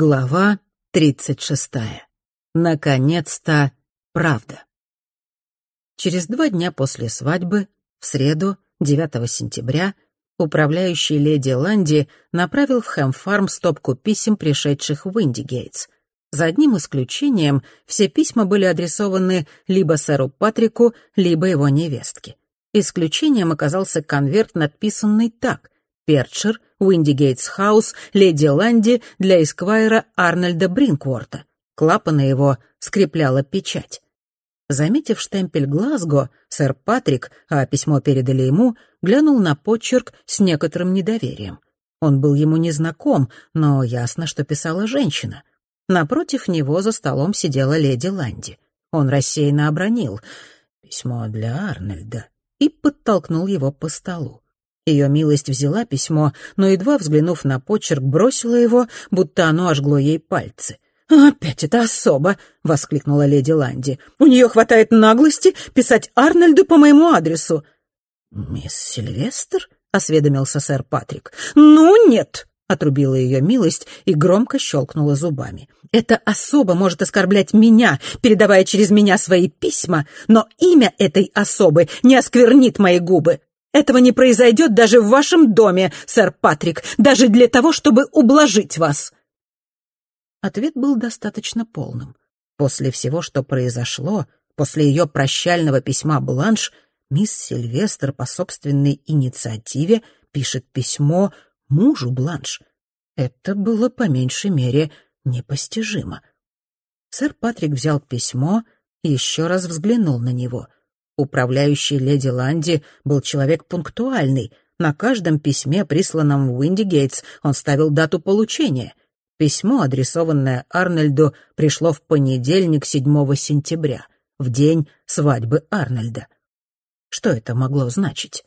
Глава тридцать шестая. Наконец-то правда. Через два дня после свадьбы, в среду, 9 сентября, управляющий леди Ланди направил в Хэмфарм стопку писем, пришедших в Индигейтс. За одним исключением, все письма были адресованы либо сэру Патрику, либо его невестке. Исключением оказался конверт, надписанный так «Перчер, Уиндигейтс Хаус, Леди Ланди для эсквайра Арнольда Бринкворта». Клапана его скрепляла печать. Заметив штемпель Глазго, сэр Патрик, а письмо передали ему, глянул на почерк с некоторым недоверием. Он был ему незнаком, но ясно, что писала женщина. Напротив него за столом сидела леди Ланди. Он рассеянно обронил «Письмо для Арнольда» и подтолкнул его по столу. Ее милость взяла письмо, но, едва взглянув на почерк, бросила его, будто оно ожгло ей пальцы — «Опять это особо!» — воскликнула леди Ланди. «У нее хватает наглости писать Арнольду по моему адресу». «Мисс Сильвестр?» — осведомился сэр Патрик. «Ну, нет!» — отрубила ее милость и громко щелкнула зубами. «Это особо может оскорблять меня, передавая через меня свои письма, но имя этой особы не осквернит мои губы. Этого не произойдет даже в вашем доме, сэр Патрик, даже для того, чтобы ублажить вас». Ответ был достаточно полным. После всего, что произошло, после ее прощального письма Бланш, мисс Сильвестр по собственной инициативе пишет письмо мужу Бланш. Это было по меньшей мере непостижимо. Сэр Патрик взял письмо и еще раз взглянул на него. Управляющий леди Ланди был человек пунктуальный. На каждом письме, присланном в Уиндигейтс, он ставил дату получения — Письмо, адресованное Арнольду, пришло в понедельник, 7 сентября, в день свадьбы Арнольда. Что это могло значить?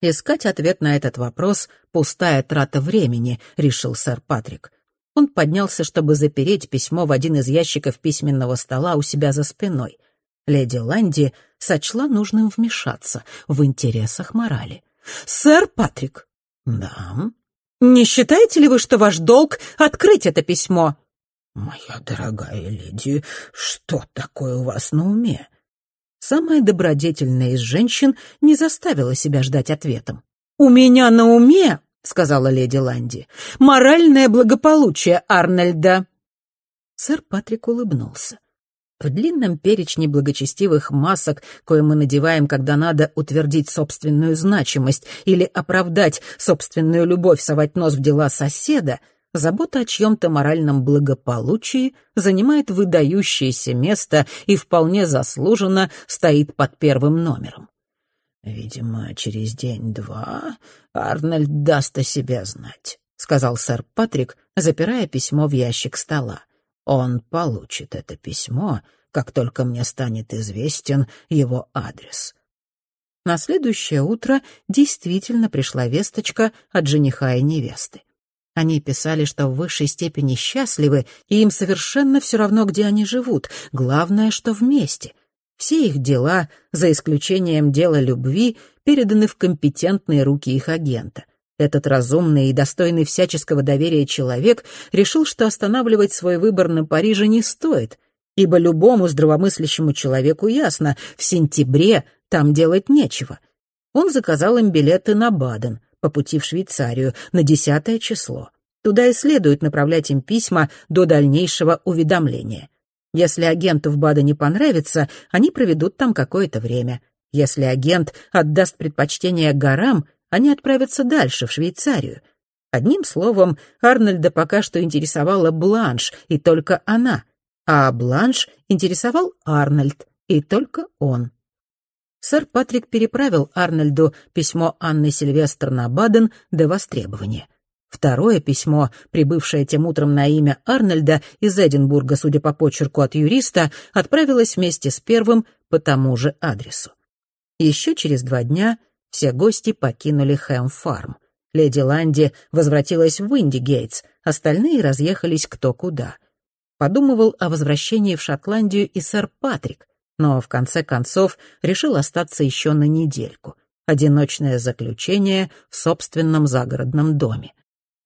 Искать ответ на этот вопрос — пустая трата времени, решил сэр Патрик. Он поднялся, чтобы запереть письмо в один из ящиков письменного стола у себя за спиной. Леди Ланди сочла нужным вмешаться в интересах морали. «Сэр Патрик!» «Да?» Не считаете ли вы, что ваш долг — открыть это письмо?» «Моя дорогая леди, что такое у вас на уме?» Самая добродетельная из женщин не заставила себя ждать ответом. «У меня на уме, — сказала леди Ланди, — моральное благополучие Арнольда». Сэр Патрик улыбнулся. В длинном перечне благочестивых масок, кое мы надеваем, когда надо утвердить собственную значимость или оправдать собственную любовь совать нос в дела соседа, забота о чьем-то моральном благополучии занимает выдающееся место и вполне заслуженно стоит под первым номером. «Видимо, через день-два Арнольд даст о себе знать», — сказал сэр Патрик, запирая письмо в ящик стола. Он получит это письмо, как только мне станет известен его адрес. На следующее утро действительно пришла весточка от жениха и невесты. Они писали, что в высшей степени счастливы, и им совершенно все равно, где они живут. Главное, что вместе. Все их дела, за исключением дела любви, переданы в компетентные руки их агента — этот разумный и достойный всяческого доверия человек решил, что останавливать свой выбор на Париже не стоит, ибо любому здравомыслящему человеку ясно, в сентябре там делать нечего. Он заказал им билеты на Баден, по пути в Швейцарию, на десятое число. Туда и следует направлять им письма до дальнейшего уведомления. Если агенту в Бадене понравится, они проведут там какое-то время. Если агент отдаст предпочтение горам — они отправятся дальше, в Швейцарию. Одним словом, Арнольда пока что интересовала Бланш, и только она, а Бланш интересовал Арнольд, и только он. Сэр Патрик переправил Арнольду письмо Анны Сильвестр на Баден до востребования. Второе письмо, прибывшее тем утром на имя Арнольда из Эдинбурга, судя по почерку от юриста, отправилось вместе с первым по тому же адресу. Еще через два дня все гости покинули Хэм-фарм. Леди Ланди возвратилась в Уиндигейтс, остальные разъехались кто куда. Подумывал о возвращении в Шотландию и сэр Патрик, но в конце концов решил остаться еще на недельку. Одиночное заключение в собственном загородном доме.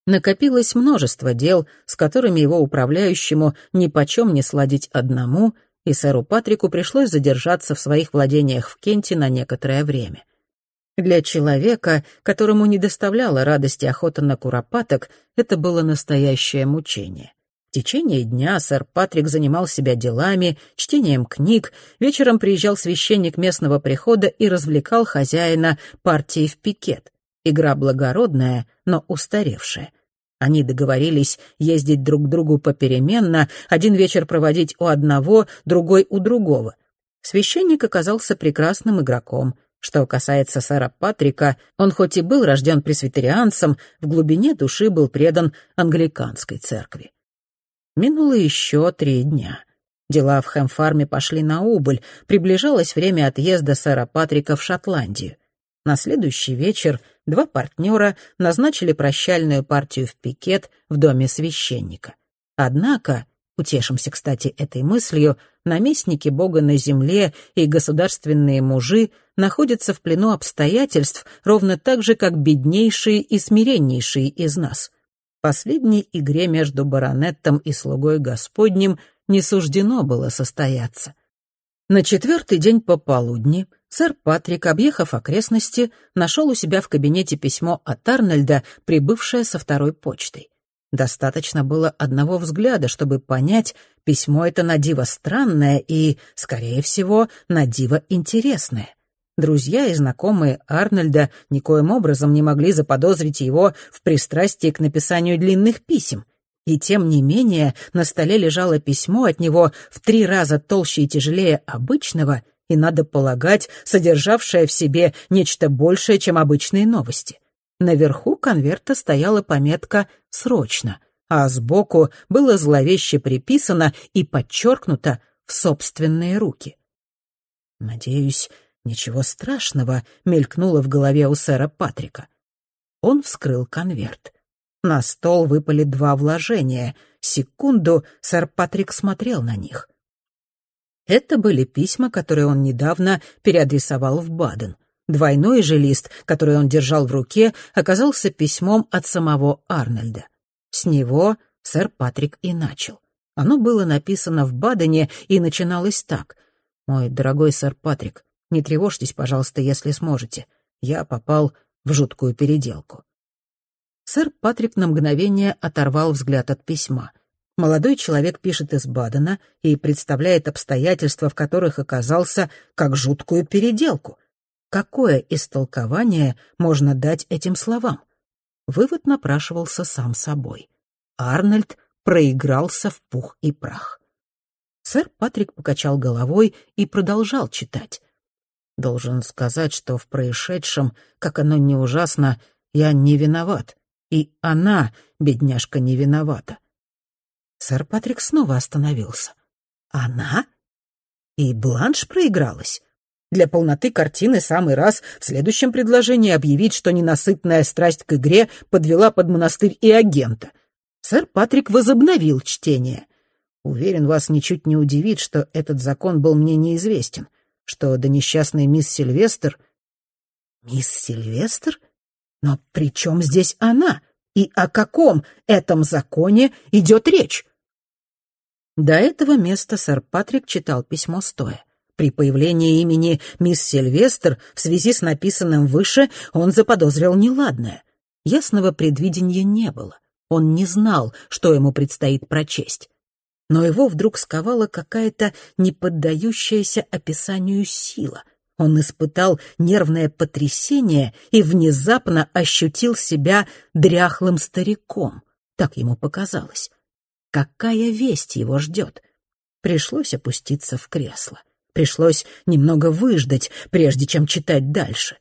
Накопилось множество дел, с которыми его управляющему нипочем не сладить одному, и сэру Патрику пришлось задержаться в своих владениях в Кенте на некоторое время. Для человека, которому не доставляла радости охота на куропаток, это было настоящее мучение. В течение дня сэр Патрик занимал себя делами, чтением книг, вечером приезжал священник местного прихода и развлекал хозяина партией в пикет. Игра благородная, но устаревшая. Они договорились ездить друг к другу попеременно, один вечер проводить у одного, другой у другого. Священник оказался прекрасным игроком. Что касается сэра Патрика, он хоть и был рожден пресвитерианцем, в глубине души был предан англиканской церкви. Минуло еще три дня. Дела в Хэмфарме пошли на убыль, приближалось время отъезда сэра Патрика в Шотландию. На следующий вечер два партнера назначили прощальную партию в пикет в доме священника. Однако, утешимся, кстати, этой мыслью, наместники Бога на земле и государственные мужи находятся в плену обстоятельств ровно так же, как беднейшие и смиреннейшие из нас. Последней игре между баронеттом и слугой Господним не суждено было состояться. На четвертый день пополудни сэр Патрик, объехав окрестности, нашел у себя в кабинете письмо от Арнольда, прибывшее со второй почтой. Достаточно было одного взгляда, чтобы понять, письмо это на диво странное и, скорее всего, на диво интересное. Друзья и знакомые Арнольда никоим образом не могли заподозрить его в пристрастии к написанию длинных писем. И тем не менее на столе лежало письмо от него в три раза толще и тяжелее обычного, и, надо полагать, содержавшее в себе нечто большее, чем обычные новости. Наверху конверта стояла пометка «Срочно», а сбоку было зловеще приписано и подчеркнуто в собственные руки. «Надеюсь, ничего страшного», — мелькнуло в голове у сэра Патрика. Он вскрыл конверт. На стол выпали два вложения. Секунду сэр Патрик смотрел на них. Это были письма, которые он недавно переадресовал в Баден. Двойной же лист, который он держал в руке, оказался письмом от самого Арнольда. С него сэр Патрик и начал. Оно было написано в Бадене и начиналось так. «Мой дорогой сэр Патрик, не тревожьтесь, пожалуйста, если сможете. Я попал в жуткую переделку сэр Патрик на мгновение оторвал взгляд от письма. Молодой человек пишет из Бадена и представляет обстоятельства, в которых оказался, как жуткую переделку. Какое истолкование можно дать этим словам? Вывод напрашивался сам собой. Арнольд проигрался в пух и прах. Сэр Патрик покачал головой и продолжал читать. «Должен сказать, что в происшедшем, как оно не ужасно, я не виноват. И она, бедняжка, не виновата. Сэр Патрик снова остановился. Она? И Бланш проигралась? Для полноты картины самый раз в следующем предложении объявить, что ненасытная страсть к игре подвела под монастырь и агента. Сэр Патрик возобновил чтение. Уверен, вас ничуть не удивит, что этот закон был мне неизвестен, что до несчастной мисс Сильвестр... Мисс Сильвестр? Но при чем здесь она? И о каком этом законе идет речь? До этого места сэр Патрик читал письмо стоя. При появлении имени мисс Сильвестр в связи с написанным выше он заподозрил неладное. Ясного предвидения не было. Он не знал, что ему предстоит прочесть. Но его вдруг сковала какая-то неподдающаяся описанию сила. Он испытал нервное потрясение и внезапно ощутил себя дряхлым стариком. Так ему показалось. Какая весть его ждет? Пришлось опуститься в кресло. Пришлось немного выждать, прежде чем читать дальше.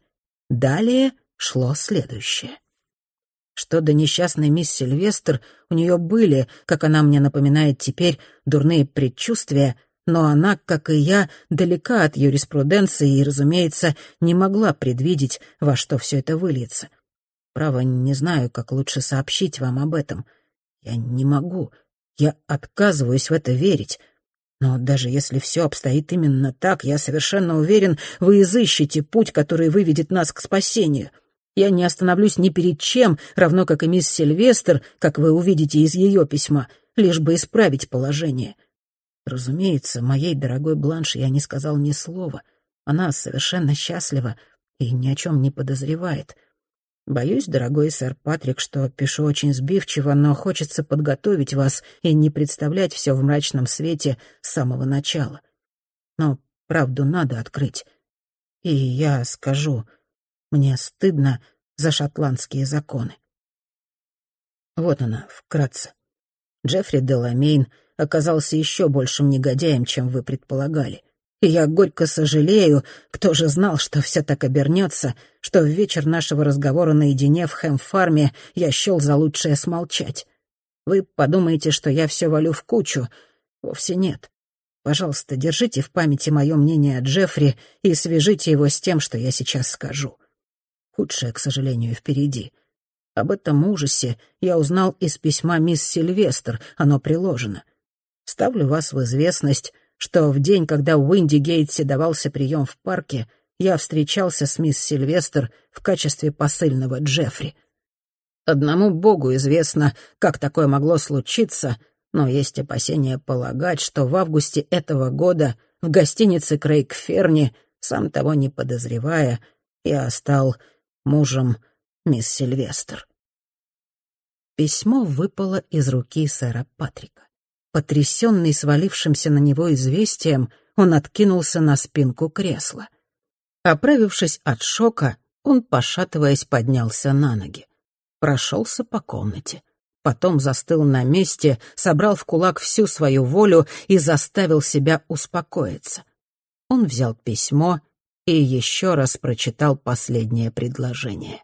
Далее шло следующее. Что до несчастной мисс Сильвестр, у нее были, как она мне напоминает теперь, дурные предчувствия — но она, как и я, далека от юриспруденции и, разумеется, не могла предвидеть, во что все это выльется. Право, не знаю, как лучше сообщить вам об этом. Я не могу. Я отказываюсь в это верить. Но даже если все обстоит именно так, я совершенно уверен, вы изыщете путь, который выведет нас к спасению. Я не остановлюсь ни перед чем, равно как и мисс Сильвестр, как вы увидите из ее письма, лишь бы исправить положение. Разумеется, моей дорогой Бланш я не сказал ни слова. Она совершенно счастлива и ни о чем не подозревает. Боюсь, дорогой сэр Патрик, что пишу очень сбивчиво, но хочется подготовить вас и не представлять все в мрачном свете с самого начала. Но правду надо открыть. И я скажу, мне стыдно за шотландские законы. Вот она, вкратце. Джеффри Деламейн оказался еще большим негодяем, чем вы предполагали. И я горько сожалею, кто же знал, что все так обернется, что в вечер нашего разговора наедине в Хэм-фарме я счел за лучшее смолчать. Вы подумаете, что я все валю в кучу. Вовсе нет. Пожалуйста, держите в памяти мое мнение о Джеффри и свяжите его с тем, что я сейчас скажу. Худшее, к сожалению, впереди. Об этом ужасе я узнал из письма мисс Сильвестр, оно приложено. Ставлю вас в известность, что в день, когда Уинди Гейтсе давался прием в парке, я встречался с мисс Сильвестр в качестве посыльного Джеффри. Одному богу известно, как такое могло случиться, но есть опасения полагать, что в августе этого года в гостинице Крейг Ферни, сам того не подозревая, я стал мужем мисс Сильвестр. Письмо выпало из руки сэра Патрика. Потрясенный свалившимся на него известием, он откинулся на спинку кресла. Оправившись от шока, он, пошатываясь, поднялся на ноги. Прошелся по комнате. Потом застыл на месте, собрал в кулак всю свою волю и заставил себя успокоиться. Он взял письмо и еще раз прочитал последнее предложение.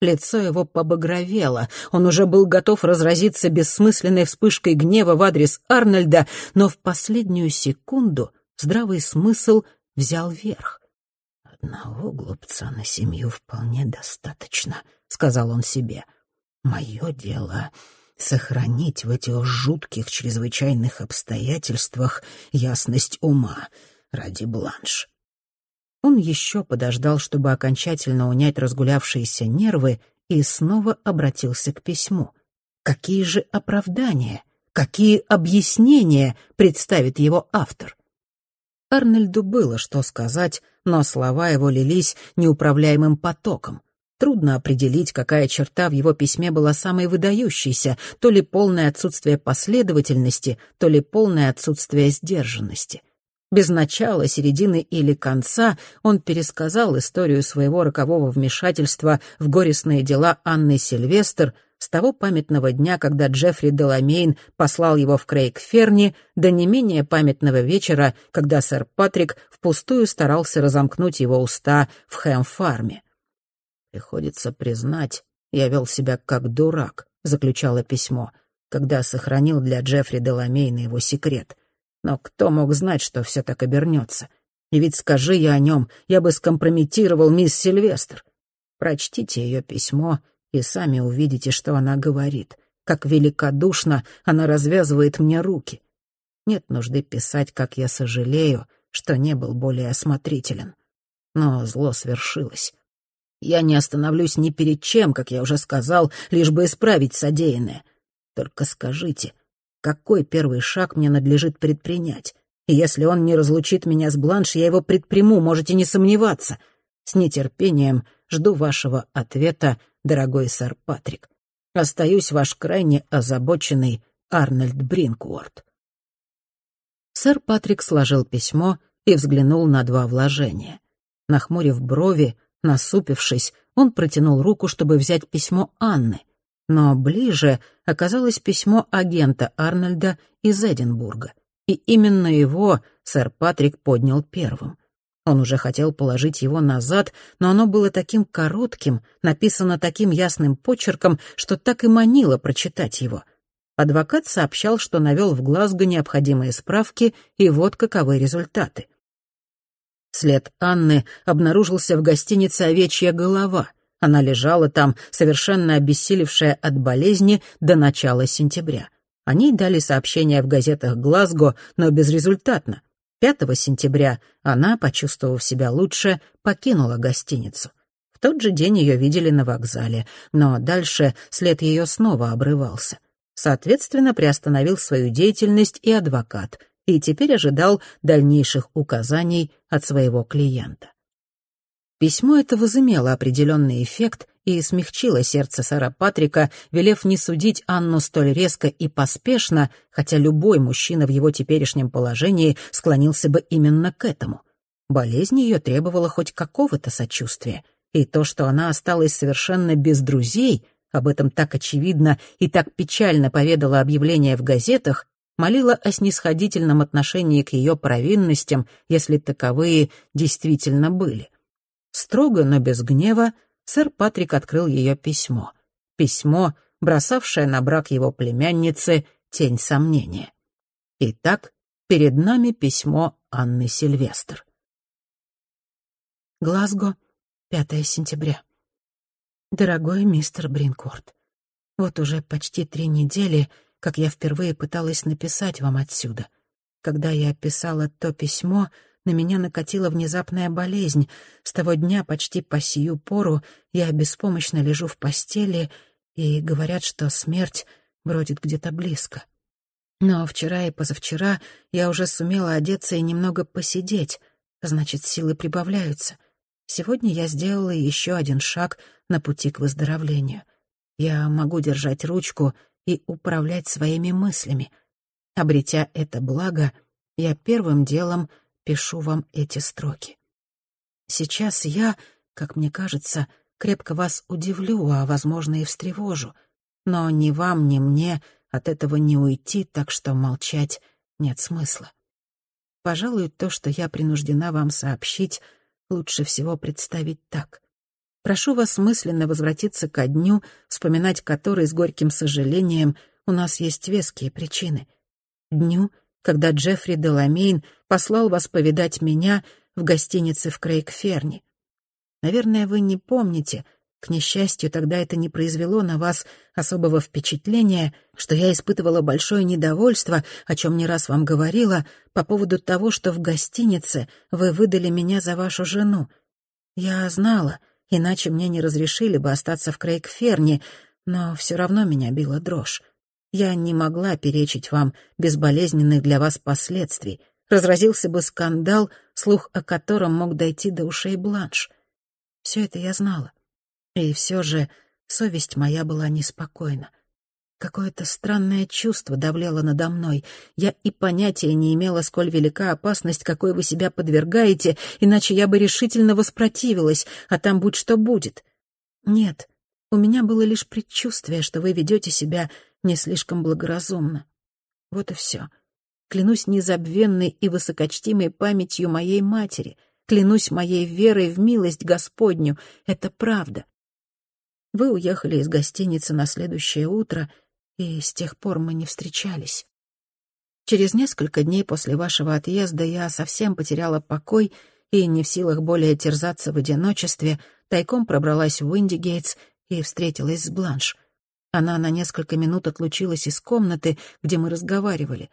Лицо его побагровело, он уже был готов разразиться бессмысленной вспышкой гнева в адрес Арнольда, но в последнюю секунду здравый смысл взял верх. «Одного глупца на семью вполне достаточно», — сказал он себе. «Мое дело — сохранить в этих жутких чрезвычайных обстоятельствах ясность ума ради бланш». Он еще подождал, чтобы окончательно унять разгулявшиеся нервы, и снова обратился к письму. Какие же оправдания, какие объяснения представит его автор? Арнольду было что сказать, но слова его лились неуправляемым потоком. Трудно определить, какая черта в его письме была самой выдающейся, то ли полное отсутствие последовательности, то ли полное отсутствие сдержанности. Без начала, середины или конца он пересказал историю своего рокового вмешательства в горестные дела Анны Сильвестр с того памятного дня, когда Джеффри Деламейн послал его в Крейг-Ферни, до не менее памятного вечера, когда сэр Патрик впустую старался разомкнуть его уста в Хэм-фарме. «Приходится признать, я вел себя как дурак», — заключало письмо, когда сохранил для Джеффри Деламейна его секрет — но кто мог знать, что все так обернется? И ведь скажи я о нем, я бы скомпрометировал мисс Сильвестр. Прочтите ее письмо и сами увидите, что она говорит. Как великодушно она развязывает мне руки. Нет нужды писать, как я сожалею, что не был более осмотрителен. Но зло свершилось. Я не остановлюсь ни перед чем, как я уже сказал, лишь бы исправить содеянное. Только скажите, какой первый шаг мне надлежит предпринять. И если он не разлучит меня с Бланш, я его предприму, можете не сомневаться. С нетерпением жду вашего ответа, дорогой сэр Патрик. Остаюсь ваш крайне озабоченный Арнольд Бринкворт. Сэр Патрик сложил письмо и взглянул на два вложения. Нахмурив брови, насупившись, он протянул руку, чтобы взять письмо Анны. Но ближе оказалось письмо агента Арнольда из Эдинбурга. И именно его сэр Патрик поднял первым. Он уже хотел положить его назад, но оно было таким коротким, написано таким ясным почерком, что так и манило прочитать его. Адвокат сообщал, что навел в Глазго необходимые справки, и вот каковы результаты. След Анны обнаружился в гостинице «Овечья голова», она лежала там, совершенно обессилевшая от болезни, до начала сентября. О ней дали сообщения в газетах Глазго, но безрезультатно. 5 сентября она, почувствовав себя лучше, покинула гостиницу. В тот же день ее видели на вокзале, но дальше след ее снова обрывался. Соответственно, приостановил свою деятельность и адвокат, и теперь ожидал дальнейших указаний от своего клиента. Письмо это возымело определенный эффект и смягчило сердце сэра Патрика, велев не судить Анну столь резко и поспешно, хотя любой мужчина в его теперешнем положении склонился бы именно к этому. Болезнь ее требовала хоть какого-то сочувствия, и то, что она осталась совершенно без друзей, об этом так очевидно и так печально поведало объявление в газетах, молила о снисходительном отношении к ее провинностям, если таковые действительно были. Строго, но без гнева, сэр Патрик открыл ее письмо. Письмо, бросавшее на брак его племянницы тень сомнения. Итак, перед нами письмо Анны Сильвестр. Глазго, 5 сентября. Дорогой мистер Бринкорт, вот уже почти три недели, как я впервые пыталась написать вам отсюда. Когда я писала то письмо, на меня накатила внезапная болезнь. С того дня почти по сию пору я беспомощно лежу в постели, и говорят, что смерть бродит где-то близко. Но вчера и позавчера я уже сумела одеться и немного посидеть, значит, силы прибавляются. Сегодня я сделала еще один шаг на пути к выздоровлению. Я могу держать ручку и управлять своими мыслями. Обретя это благо, я первым делом пишу вам эти строки. Сейчас я, как мне кажется, крепко вас удивлю, а, возможно, и встревожу. Но ни вам, ни мне от этого не уйти, так что молчать нет смысла. Пожалуй, то, что я принуждена вам сообщить, лучше всего представить так. Прошу вас мысленно возвратиться ко дню, вспоминать который с горьким сожалением у нас есть веские причины. Дню, когда Джеффри Деламейн послал вас повидать меня в гостинице в Крейгферне. Наверное, вы не помните, к несчастью, тогда это не произвело на вас особого впечатления, что я испытывала большое недовольство, о чем не раз вам говорила, по поводу того, что в гостинице вы выдали меня за вашу жену. Я знала, иначе мне не разрешили бы остаться в Крейгферне, но все равно меня била дрожь. Я не могла перечить вам безболезненных для вас последствий. Разразился бы скандал, слух о котором мог дойти до ушей Бланш. Все это я знала. И все же совесть моя была неспокойна. Какое-то странное чувство давлело надо мной. Я и понятия не имела, сколь велика опасность, какой вы себя подвергаете, иначе я бы решительно воспротивилась, а там будь что будет. Нет, у меня было лишь предчувствие, что вы ведете себя не слишком благоразумно. Вот и все. Клянусь незабвенной и высокочтимой памятью моей матери. Клянусь моей верой в милость Господню. Это правда. Вы уехали из гостиницы на следующее утро, и с тех пор мы не встречались. Через несколько дней после вашего отъезда я совсем потеряла покой и, не в силах более терзаться в одиночестве, тайком пробралась в Уиндигейтс и встретилась с Бланш — она на несколько минут отлучилась из комнаты, где мы разговаривали.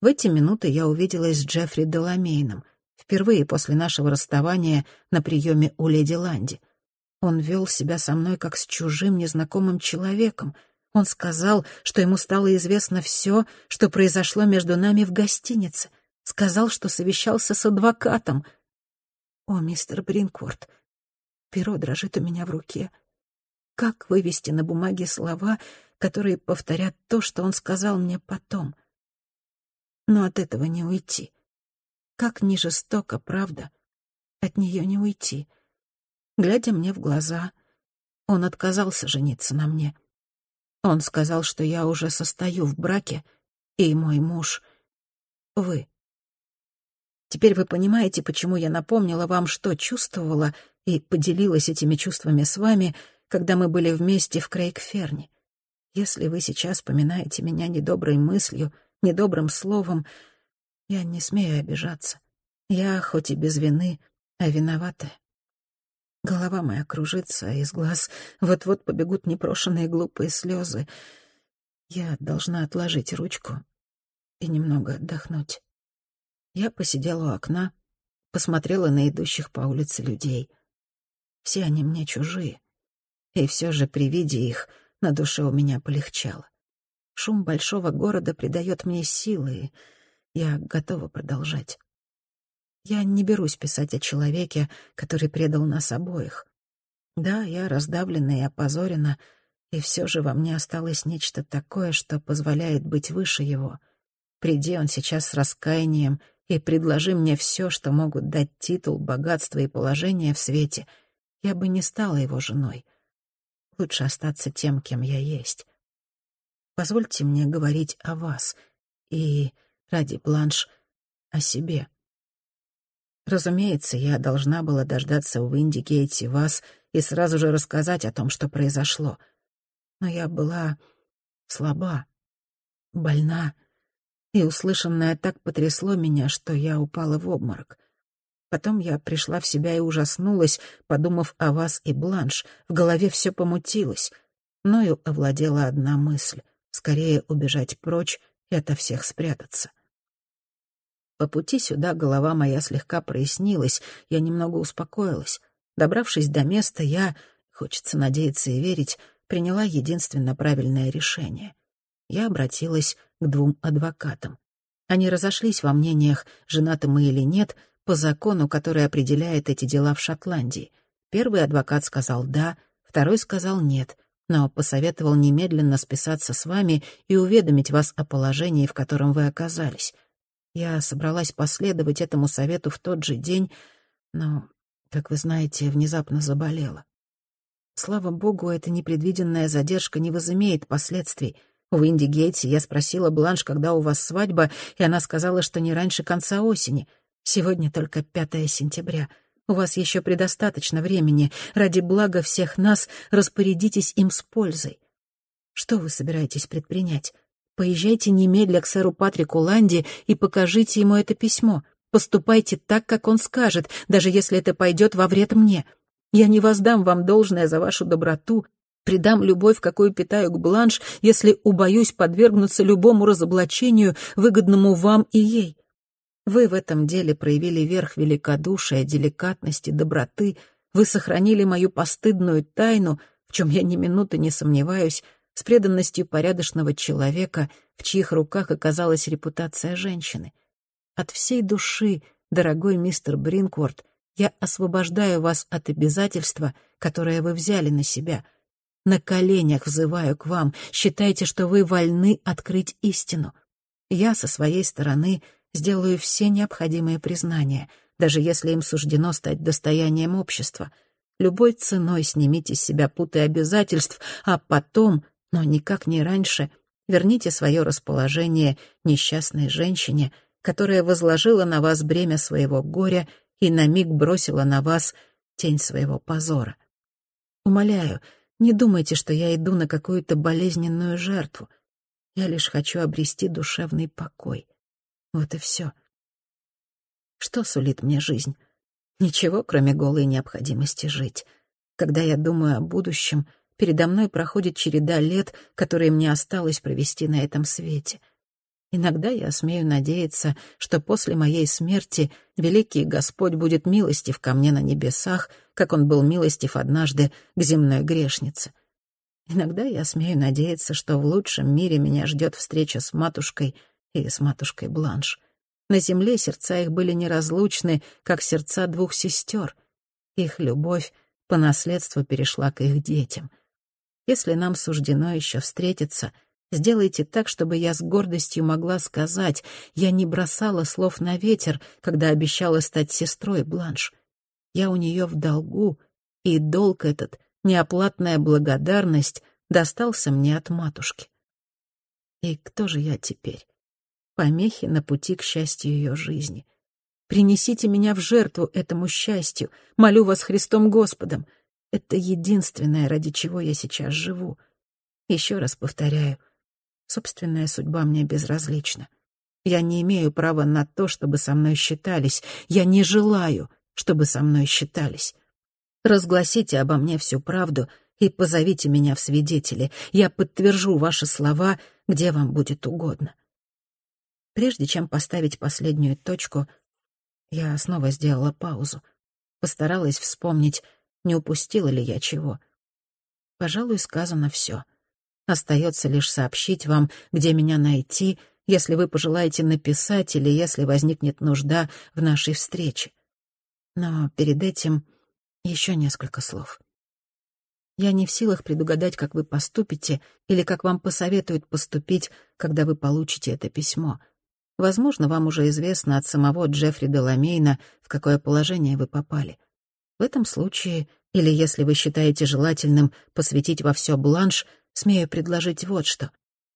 В эти минуты я увиделась с Джеффри Деламейном, впервые после нашего расставания на приеме у леди Ланди. Он вел себя со мной как с чужим незнакомым человеком. Он сказал, что ему стало известно все, что произошло между нами в гостинице. Сказал, что совещался с адвокатом. О, мистер Бринкорт, перо дрожит у меня в руке — как вывести на бумаге слова, которые повторят то, что он сказал мне потом? Но от этого не уйти. Как ни жестоко, правда, от нее не уйти. Глядя мне в глаза, он отказался жениться на мне. Он сказал, что я уже состою в браке, и мой муж — вы. Теперь вы понимаете, почему я напомнила вам, что чувствовала, и поделилась этими чувствами с вами — когда мы были вместе в Крейгферне. Если вы сейчас поминаете меня недоброй мыслью, недобрым словом, я не смею обижаться. Я, хоть и без вины, а виноватая. Голова моя кружится, а из глаз вот-вот побегут непрошенные глупые слезы. Я должна отложить ручку и немного отдохнуть. Я посидела у окна, посмотрела на идущих по улице людей. Все они мне чужие. И все же при виде их на душе у меня полегчало. Шум большого города придает мне силы, и я готова продолжать. Я не берусь писать о человеке, который предал нас обоих. Да, я раздавлена и опозорена, и все же во мне осталось нечто такое, что позволяет быть выше его. Приди он сейчас с раскаянием и предложи мне все, что могут дать титул, богатство и положение в свете, я бы не стала его женой. Лучше остаться тем, кем я есть. Позвольте мне говорить о вас и, ради Бланш, о себе. Разумеется, я должна была дождаться в Индигейте вас и сразу же рассказать о том, что произошло. Но я была слаба, больна, и услышанное так потрясло меня, что я упала в обморок. Потом я пришла в себя и ужаснулась, подумав о вас и Бланш. В голове все помутилось. Мною овладела одна мысль — скорее убежать прочь и ото всех спрятаться. По пути сюда голова моя слегка прояснилась, я немного успокоилась. Добравшись до места, я, хочется надеяться и верить, приняла единственно правильное решение. Я обратилась к двум адвокатам. Они разошлись во мнениях, женаты мы или нет, по закону, который определяет эти дела в Шотландии. Первый адвокат сказал «да», второй сказал «нет», но посоветовал немедленно списаться с вами и уведомить вас о положении, в котором вы оказались. Я собралась последовать этому совету в тот же день, но, как вы знаете, внезапно заболела. Слава богу, эта непредвиденная задержка не возымеет последствий — в Индигейте я спросила Бланш, когда у вас свадьба, и она сказала, что не раньше конца осени. Сегодня только 5 сентября. У вас еще предостаточно времени. Ради блага всех нас распорядитесь им с пользой. Что вы собираетесь предпринять? Поезжайте немедля к сэру Патрику Ланди и покажите ему это письмо. Поступайте так, как он скажет, даже если это пойдет во вред мне. Я не воздам вам должное за вашу доброту, Предам любовь, какую питаю к Бланш, если убоюсь подвергнуться любому разоблачению, выгодному вам и ей. Вы в этом деле проявили верх великодушия, деликатности, доброты. Вы сохранили мою постыдную тайну, в чем я ни минуты не сомневаюсь, с преданностью порядочного человека, в чьих руках оказалась репутация женщины. От всей души, дорогой мистер Бринкворт, я освобождаю вас от обязательства, которое вы взяли на себя — на коленях взываю к вам. Считайте, что вы вольны открыть истину. Я со своей стороны сделаю все необходимые признания, даже если им суждено стать достоянием общества. Любой ценой снимите с себя путы обязательств, а потом, но никак не раньше, верните свое расположение несчастной женщине, которая возложила на вас бремя своего горя и на миг бросила на вас тень своего позора. Умоляю, не думайте, что я иду на какую-то болезненную жертву. Я лишь хочу обрести душевный покой. Вот и все. Что сулит мне жизнь? Ничего, кроме голой необходимости жить. Когда я думаю о будущем, передо мной проходит череда лет, которые мне осталось провести на этом свете — Иногда я смею надеяться, что после моей смерти великий Господь будет милостив ко мне на небесах, как он был милостив однажды к земной грешнице. Иногда я смею надеяться, что в лучшем мире меня ждет встреча с матушкой и с матушкой Бланш. На земле сердца их были неразлучны, как сердца двух сестер. Их любовь по наследству перешла к их детям. Если нам суждено еще встретиться — Сделайте так, чтобы я с гордостью могла сказать, я не бросала слов на ветер, когда обещала стать сестрой Бланш. Я у нее в долгу, и долг этот, неоплатная благодарность, достался мне от матушки. И кто же я теперь? Помехи на пути к счастью ее жизни. Принесите меня в жертву этому счастью, молю вас Христом Господом. Это единственное, ради чего я сейчас живу. Еще раз повторяю, Собственная судьба мне безразлична. Я не имею права на то, чтобы со мной считались. Я не желаю, чтобы со мной считались. Разгласите обо мне всю правду и позовите меня в свидетели. Я подтвержу ваши слова, где вам будет угодно. Прежде чем поставить последнюю точку, я снова сделала паузу. Постаралась вспомнить, не упустила ли я чего. Пожалуй, сказано все. Остается лишь сообщить вам, где меня найти, если вы пожелаете написать или если возникнет нужда в нашей встрече. Но перед этим еще несколько слов. Я не в силах предугадать, как вы поступите или как вам посоветуют поступить, когда вы получите это письмо. Возможно, вам уже известно от самого Джеффри Деламейна, в какое положение вы попали. В этом случае, или если вы считаете желательным посвятить во все бланш, смею предложить вот что.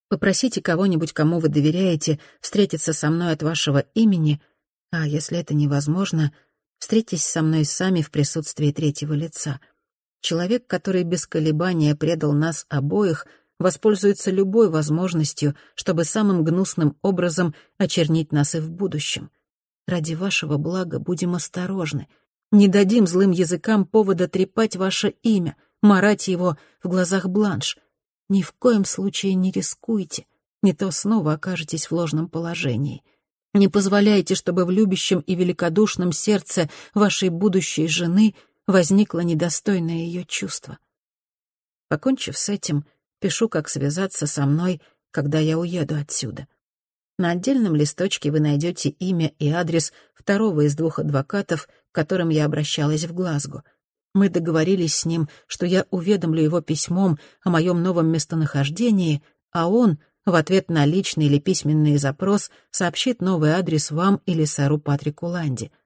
Попросите кого-нибудь, кому вы доверяете, встретиться со мной от вашего имени, а если это невозможно, встретитесь со мной сами в присутствии третьего лица — Человек, который без колебания предал нас обоих, воспользуется любой возможностью, чтобы самым гнусным образом очернить нас и в будущем. Ради вашего блага будем осторожны. Не дадим злым языкам повода трепать ваше имя, марать его в глазах бланш. Ни в коем случае не рискуйте, не то снова окажетесь в ложном положении. Не позволяйте, чтобы в любящем и великодушном сердце вашей будущей жены — возникло недостойное ее чувство. Покончив с этим, пишу, как связаться со мной, когда я уеду отсюда. На отдельном листочке вы найдете имя и адрес второго из двух адвокатов, к которым я обращалась в Глазго. Мы договорились с ним, что я уведомлю его письмом о моем новом местонахождении, а он, в ответ на личный или письменный запрос, сообщит новый адрес вам или сэру Патрику Ланди —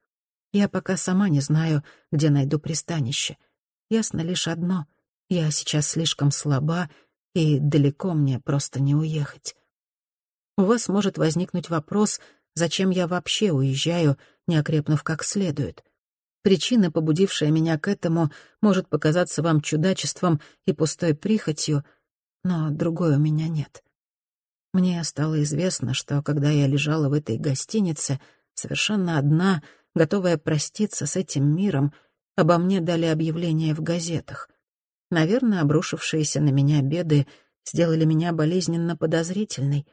я пока сама не знаю, где найду пристанище. Ясно лишь одно — я сейчас слишком слаба, и далеко мне просто не уехать. У вас может возникнуть вопрос, зачем я вообще уезжаю, не окрепнув как следует. Причина, побудившая меня к этому, может показаться вам чудачеством и пустой прихотью, но другой у меня нет. Мне стало известно, что когда я лежала в этой гостинице, совершенно одна — готовая проститься с этим миром, обо мне дали объявление в газетах. Наверное, обрушившиеся на меня беды сделали меня болезненно подозрительной.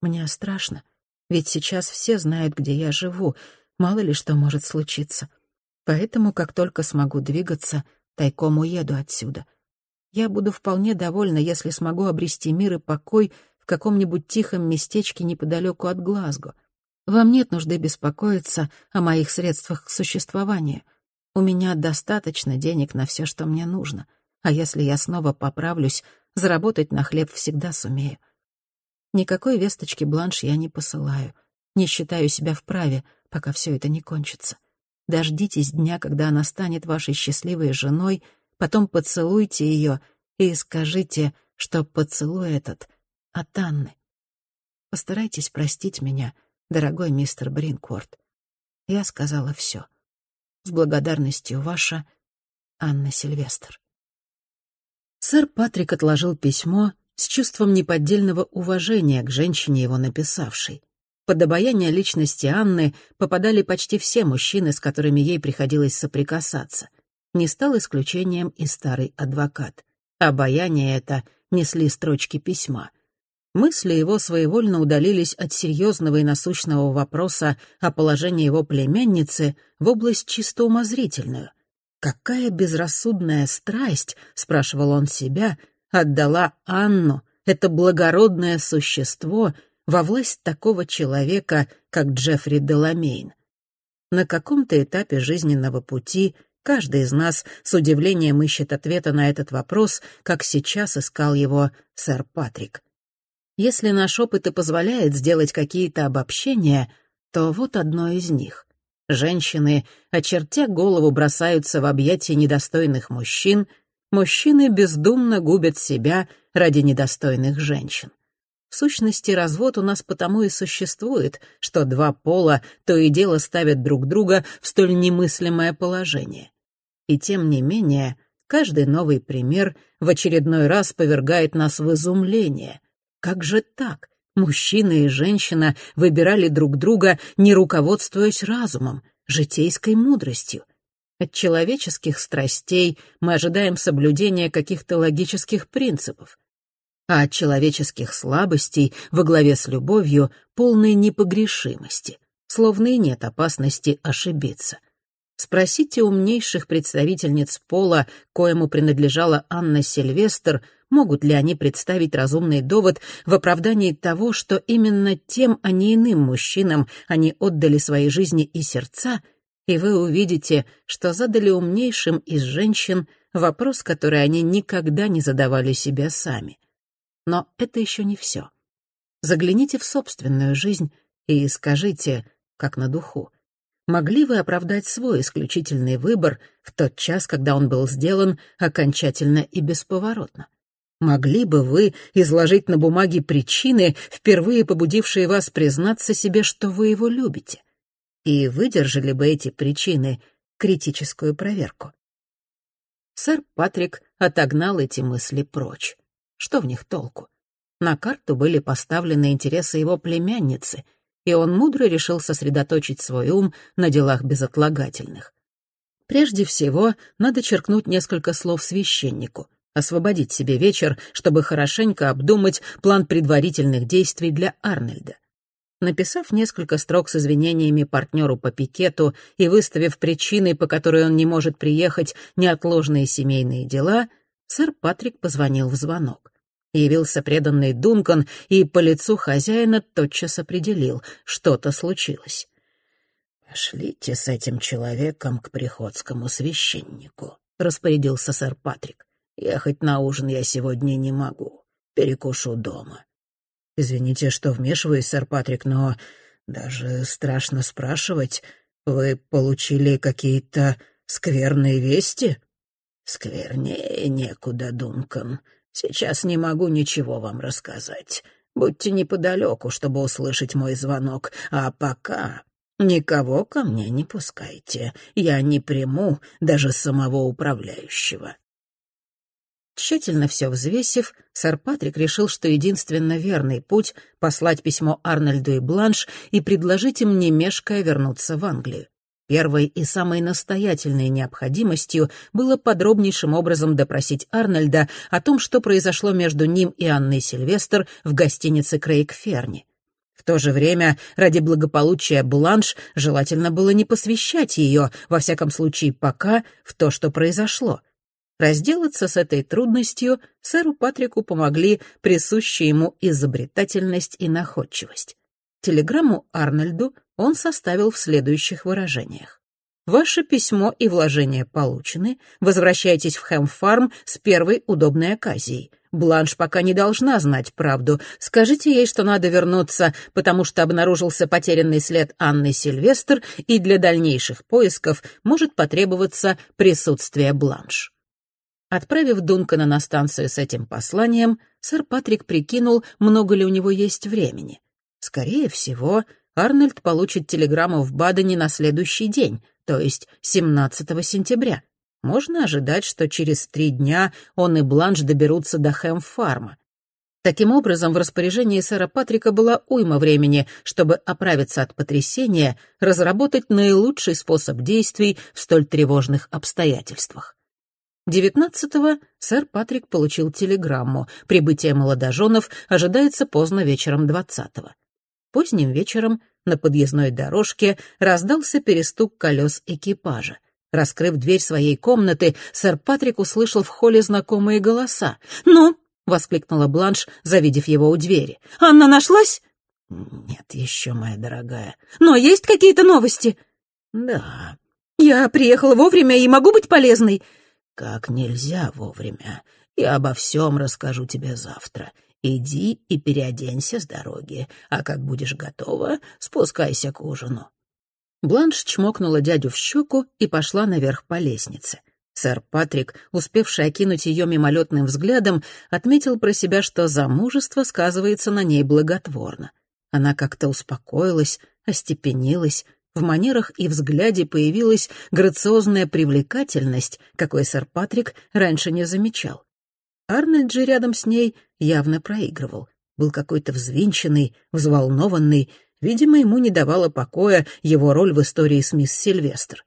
Мне страшно, ведь сейчас все знают, где я живу, мало ли что может случиться. Поэтому, как только смогу двигаться, тайком уеду отсюда. Я буду вполне довольна, если смогу обрести мир и покой в каком-нибудь тихом местечке неподалеку от Глазго — вам нет нужды беспокоиться о моих средствах к существованию. У меня достаточно денег на все, что мне нужно. А если я снова поправлюсь, заработать на хлеб всегда сумею. Никакой весточки бланш я не посылаю. Не считаю себя вправе, пока все это не кончится. Дождитесь дня, когда она станет вашей счастливой женой, потом поцелуйте ее и скажите, что поцелуй этот от Анны. Постарайтесь простить меня — дорогой мистер Бринкорт. Я сказала все. С благодарностью ваша Анна Сильвестр. Сэр Патрик отложил письмо с чувством неподдельного уважения к женщине, его написавшей. Под обаяние личности Анны попадали почти все мужчины, с которыми ей приходилось соприкасаться. Не стал исключением и старый адвокат. Обаяние это несли строчки письма. Мысли его своевольно удалились от серьезного и насущного вопроса о положении его племянницы в область чисто умозрительную. «Какая безрассудная страсть, — спрашивал он себя, — отдала Анну, это благородное существо, во власть такого человека, как Джеффри Деламейн? На каком-то этапе жизненного пути каждый из нас с удивлением ищет ответа на этот вопрос, как сейчас искал его сэр Патрик. Если наш опыт и позволяет сделать какие-то обобщения, то вот одно из них. Женщины, очертя голову, бросаются в объятия недостойных мужчин, мужчины бездумно губят себя ради недостойных женщин. В сущности, развод у нас потому и существует, что два пола то и дело ставят друг друга в столь немыслимое положение. И тем не менее, каждый новый пример в очередной раз повергает нас в изумление. Как же так? Мужчина и женщина выбирали друг друга, не руководствуясь разумом, житейской мудростью. От человеческих страстей мы ожидаем соблюдения каких-то логических принципов, а от человеческих слабостей во главе с любовью полной непогрешимости, словно и нет опасности ошибиться. Спросите умнейших представительниц пола, коему принадлежала Анна Сильвестр, могут ли они представить разумный довод в оправдании того, что именно тем, а не иным мужчинам они отдали свои жизни и сердца, и вы увидите, что задали умнейшим из женщин вопрос, который они никогда не задавали себе сами. Но это еще не все. Загляните в собственную жизнь и скажите, как на духу, могли вы оправдать свой исключительный выбор в тот час, когда он был сделан окончательно и бесповоротно? Могли бы вы изложить на бумаге причины, впервые побудившие вас признаться себе, что вы его любите? И выдержали бы эти причины критическую проверку? Сэр Патрик отогнал эти мысли прочь. Что в них толку? На карту были поставлены интересы его племянницы, и он мудро решил сосредоточить свой ум на делах безотлагательных. Прежде всего, надо черкнуть несколько слов священнику, освободить себе вечер, чтобы хорошенько обдумать план предварительных действий для Арнольда. Написав несколько строк с извинениями партнеру по пикету и выставив причины, по которой он не может приехать, неотложные семейные дела, сэр Патрик позвонил в звонок. Явился преданный Дункан, и по лицу хозяина тотчас определил, что-то случилось. «Пошлите с этим человеком к приходскому священнику», — распорядился сэр Патрик. «Ехать на ужин я сегодня не могу. Перекушу дома. «Извините, что вмешиваюсь, сэр Патрик, но даже страшно спрашивать. Вы получили какие-то скверные вести?» «Сквернее некуда, Дункан. Сейчас не могу ничего вам рассказать. Будьте неподалеку, чтобы услышать мой звонок. А пока никого ко мне не пускайте. Я не приму даже самого управляющего. Тщательно все взвесив, сэр Патрик решил, что единственно верный путь — послать письмо Арнольду и Бланш и предложить им, не мешкая, вернуться в Англию. Первой и самой настоятельной необходимостью было подробнейшим образом допросить Арнольда о том, что произошло между ним и Анной Сильвестр в гостинице Крейг-Ферни. В то же время, ради благополучия Бланш, желательно было не посвящать ее, во всяком случае пока, в то, что произошло. Разделаться с этой трудностью сэру Патрику помогли присущие ему изобретательность и находчивость. Телеграмму Арнольду он составил в следующих выражениях. «Ваше письмо и вложения получены. Возвращайтесь в Хэмфарм с первой удобной оказией. Бланш пока не должна знать правду. Скажите ей, что надо вернуться, потому что обнаружился потерянный след Анны Сильвестр, и для дальнейших поисков может потребоваться присутствие Бланш». Отправив Дункана на станцию с этим посланием, сэр Патрик прикинул, много ли у него есть времени. Скорее всего, Арнольд получит телеграмму в Бадене на следующий день, то есть 17 сентября. Можно ожидать, что через три дня он и Бланш доберутся до Хэм-фарма. Таким образом, в распоряжении сэра Патрика была уйма времени, чтобы оправиться от потрясения, разработать наилучший способ действий в столь тревожных обстоятельствах. Девятнадцатого сэр Патрик получил телеграмму. Прибытие молодоженов ожидается поздно вечером двадцатого. Поздним вечером на подъездной дорожке раздался перестук колес экипажа. Раскрыв дверь своей комнаты, сэр Патрик услышал в холле знакомые голоса. «Ну?» — воскликнула Бланш, завидев его у двери. «Анна нашлась?» «Нет еще, моя дорогая». «Но есть какие-то новости?» «Да». «Я приехала вовремя и могу быть полезной?» «Как нельзя вовремя. Я обо всем расскажу тебе завтра. Иди и переоденься с дороги, а как будешь готова, спускайся к ужину». Бланш чмокнула дядю в щеку и пошла наверх по лестнице. Сэр Патрик, успевший окинуть ее мимолетным взглядом, отметил про себя, что замужество сказывается на ней благотворно. Она как-то успокоилась, остепенилась, в манерах и взгляде появилась грациозная привлекательность, какой сэр Патрик раньше не замечал. Арнольд же рядом с ней явно проигрывал. Был какой-то взвинченный, взволнованный. Видимо, ему не давала покоя его роль в истории с мисс Сильвестр.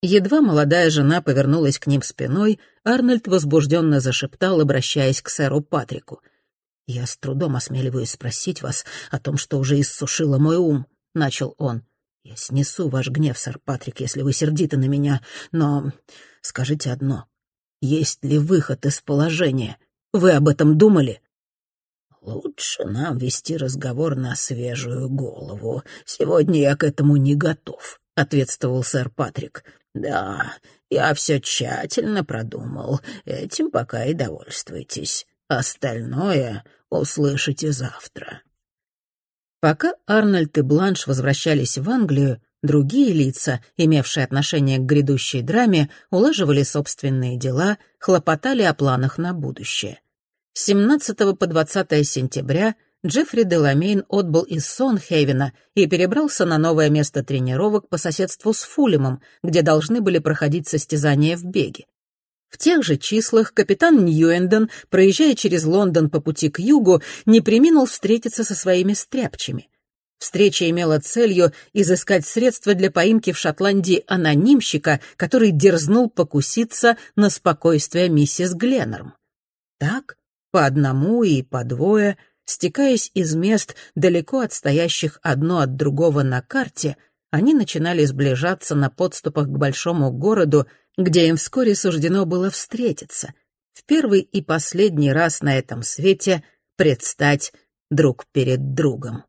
Едва молодая жена повернулась к ним спиной, Арнольд возбужденно зашептал, обращаясь к сэру Патрику. «Я с трудом осмеливаюсь спросить вас о том, что уже иссушило мой ум», — начал он. Я снесу ваш гнев, сэр Патрик, если вы сердиты на меня, но скажите одно. Есть ли выход из положения? Вы об этом думали? Лучше нам вести разговор на свежую голову. Сегодня я к этому не готов, — ответствовал сэр Патрик. Да, я все тщательно продумал. Этим пока и довольствуйтесь. Остальное услышите завтра. Пока Арнольд и Бланш возвращались в Англию, другие лица, имевшие отношение к грядущей драме, улаживали собственные дела, хлопотали о планах на будущее. С 17 по 20 сентября Джеффри Деламейн отбыл из Сонхейвена и перебрался на новое место тренировок по соседству с Фулемом, где должны были проходить состязания в беге. В тех же числах капитан Ньюэндон, проезжая через Лондон по пути к югу, не приминул встретиться со своими стряпчими. Встреча имела целью изыскать средства для поимки в Шотландии анонимщика, который дерзнул покуситься на спокойствие миссис Гленнерм. Так, по одному и по двое, стекаясь из мест, далеко отстоящих одно от другого на карте, они начинали сближаться на подступах к большому городу, где им вскоре суждено было встретиться, в первый и последний раз на этом свете предстать друг перед другом.